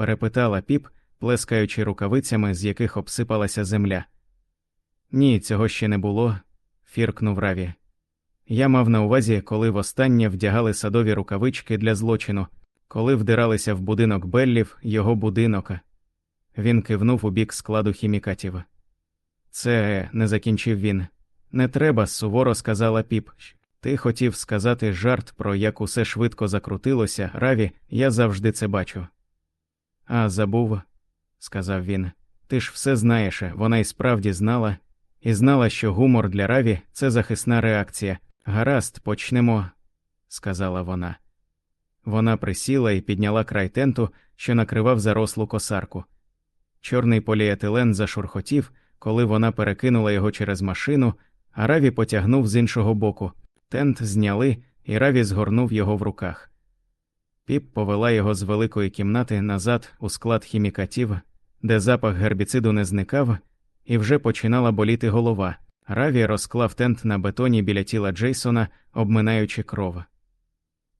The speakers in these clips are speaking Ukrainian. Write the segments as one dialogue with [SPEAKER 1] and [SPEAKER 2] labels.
[SPEAKER 1] перепитала піп, плескаючи рукавицями, з яких обсипалася земля. Ні, цього ще не було, фіркнув Раві. Я мав на увазі, коли востаннє вдягали садові рукавички для злочину, коли вдиралися в будинок Беллів, його будинок. Він кивнув у бік складу хімікатів. Це не закінчив він. Не треба, суворо сказала піп. Ти хотів сказати жарт, про як усе швидко закрутилося, Раві, я завжди це бачу. А забув, сказав він. Ти ж все знаєш, вона й справді знала, і знала, що гумор для Раві це захисна реакція. Гаразд, почнемо, сказала вона. Вона присіла і підняла край тенту, що накривав зарослу косарку. Чорний поліетилен зашурхотів, коли вона перекинула його через машину, а Раві потягнув з іншого боку. Тент зняли, і Раві згорнув його в руках. Піп повела його з великої кімнати назад у склад хімікатів, де запах гербіциду не зникав, і вже починала боліти голова. Раві розклав тент на бетоні біля тіла Джейсона, обминаючи кров.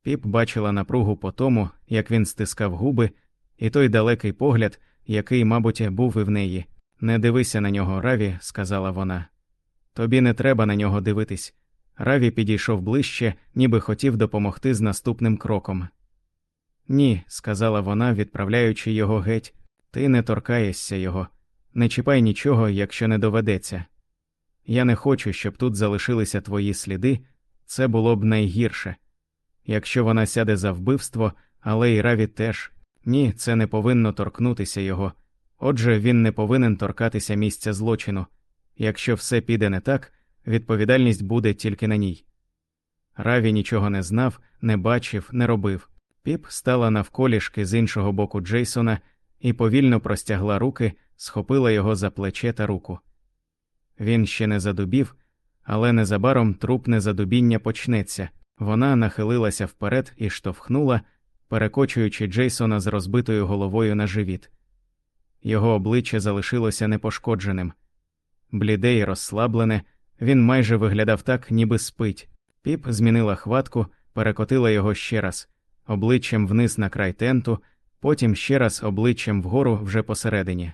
[SPEAKER 1] Піп бачила напругу по тому, як він стискав губи, і той далекий погляд, який, мабуть, був і в неї. Не дивися на нього, Раві, сказала вона. Тобі не треба на нього дивитись. Раві підійшов ближче, ніби хотів допомогти з наступним кроком. Ні, сказала вона, відправляючи його геть, ти не торкаєшся його, не чіпай нічого, якщо не доведеться. Я не хочу, щоб тут залишилися твої сліди, це було б найгірше. Якщо вона сяде за вбивство, але і Раві теж ні, це не повинно торкнутися його. Отже, він не повинен торкатися місця злочину. Якщо все піде не так, відповідальність буде тільки на ній. Раві нічого не знав, не бачив, не робив. Піп стала навколішки з іншого боку Джейсона і повільно простягла руки, схопила його за плече та руку. Він ще не задубів, але незабаром трупне задубіння почнеться. Вона нахилилася вперед і штовхнула, перекочуючи Джейсона з розбитою головою на живіт. Його обличчя залишилося непошкодженим. Бліде й розслаблене, він майже виглядав так, ніби спить. Піп змінила хватку, перекотила його ще раз, обличчям вниз на край тенту, потім ще раз обличчям вгору вже посередині.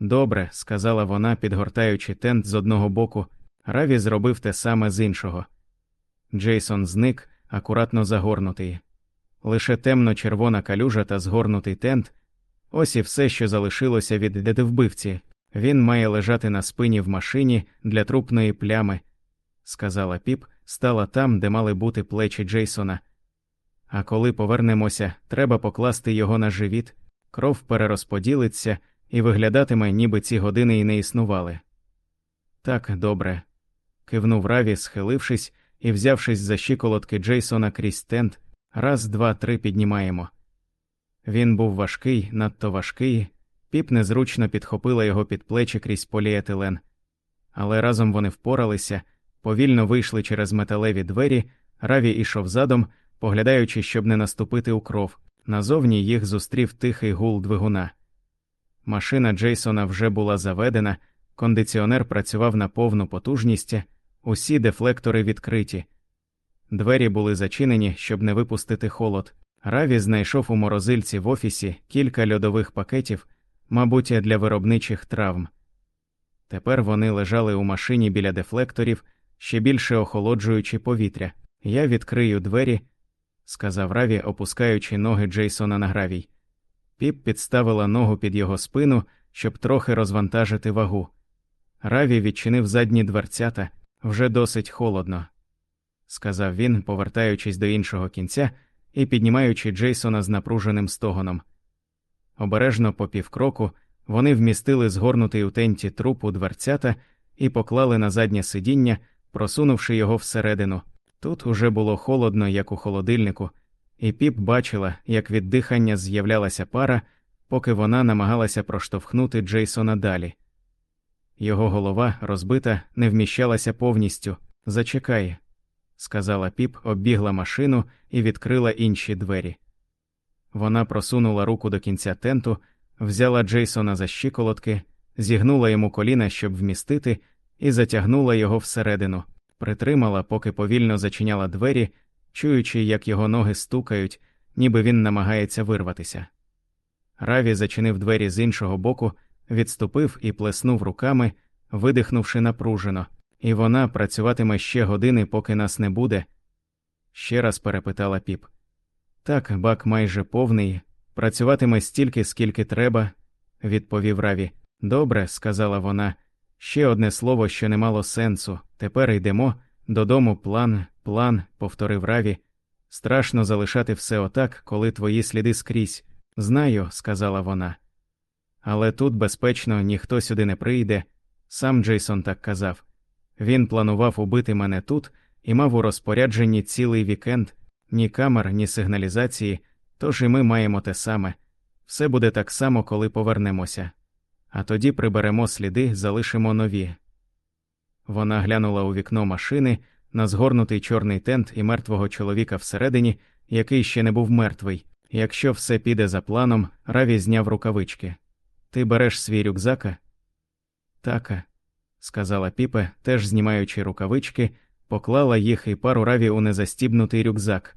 [SPEAKER 1] Добре, сказала вона, підгортаючи тент з одного боку, Раві зробив те саме з іншого. Джейсон зник, акуратно загорнутий. Лише темно червона калюжа та згорнутий тент ось і все, що залишилося від дедевбивці. Він має лежати на спині в машині для трупної плями, сказала піп, стала там, де мали бути плечі Джейсона. А коли повернемося, треба покласти його на живіт, кров перерозподілиться і виглядатиме, ніби ці години й не існували. Так, добре. кивнув Раві, схилившись і взявшись за щиколотки Джейсона крізь тент, раз, два, три піднімаємо. Він був важкий, надто важкий, піп незручно підхопила його під плечі крізь поліетилен. Але разом вони впоралися, повільно вийшли через металеві двері, Раві ішов задом, поглядаючи, щоб не наступити у кров. Назовні їх зустрів тихий гул двигуна. Машина Джейсона вже була заведена, кондиціонер працював на повну потужність, усі дефлектори відкриті. Двері були зачинені, щоб не випустити холод. Раві знайшов у морозильці в офісі кілька льодових пакетів, мабуть, для виробничих травм. Тепер вони лежали у машині біля дефлекторів, ще більше охолоджуючи повітря. Я відкрию двері, сказав Раві, опускаючи ноги Джейсона на гравій. Піп підставила ногу під його спину, щоб трохи розвантажити вагу. Раві відчинив задні дверцята вже досить холодно, сказав він, повертаючись до іншого кінця і піднімаючи Джейсона з напруженим стогоном. Обережно по півкроку вони вмістили згорнутий у тенті труп у дверцята і поклали на заднє сидіння, просунувши його всередину. Тут уже було холодно, як у холодильнику, і піп бачила, як від дихання з'являлася пара, поки вона намагалася проштовхнути Джейсона далі. Його голова, розбита, не вміщалася повністю. Зачекай, сказала піп, оббігла машину і відкрила інші двері. Вона просунула руку до кінця тенту, взяла Джейсона за щиколотки, зігнула йому коліна, щоб вмістити, і затягнула його всередину, притримала, поки повільно зачиняла двері, чуючи, як його ноги стукають, ніби він намагається вирватися. Раві зачинив двері з іншого боку, відступив і плеснув руками, видихнувши напружено, і вона працюватиме ще години, поки нас не буде. Ще раз перепитала піп. Так, бак майже повний, працюватиме стільки, скільки треба, відповів Раві. Добре, сказала вона. Ще одне слово, що не мало сенсу. Тепер йдемо додому. План, план, повторив Раві. Страшно залишати все отак, коли твої сліди скрізь. Знаю, сказала вона. Але тут, безпечно, ніхто сюди не прийде. Сам Джейсон так казав. Він планував убити мене тут і мав у розпорядженні цілий вікенд, ні камер, ні сигналізації, тож і ми маємо те саме. Все буде так само, коли повернемося. А тоді приберемо сліди, залишимо нові. Вона глянула у вікно машини на згорнутий чорний тент і мертвого чоловіка всередині, який ще не був мертвий. Якщо все піде за планом, Раві зняв рукавички. Ти береш свій рюкзака? Така, сказала піпе, теж знімаючи рукавички, поклала їх і пару раві у незастібнутий рюкзак.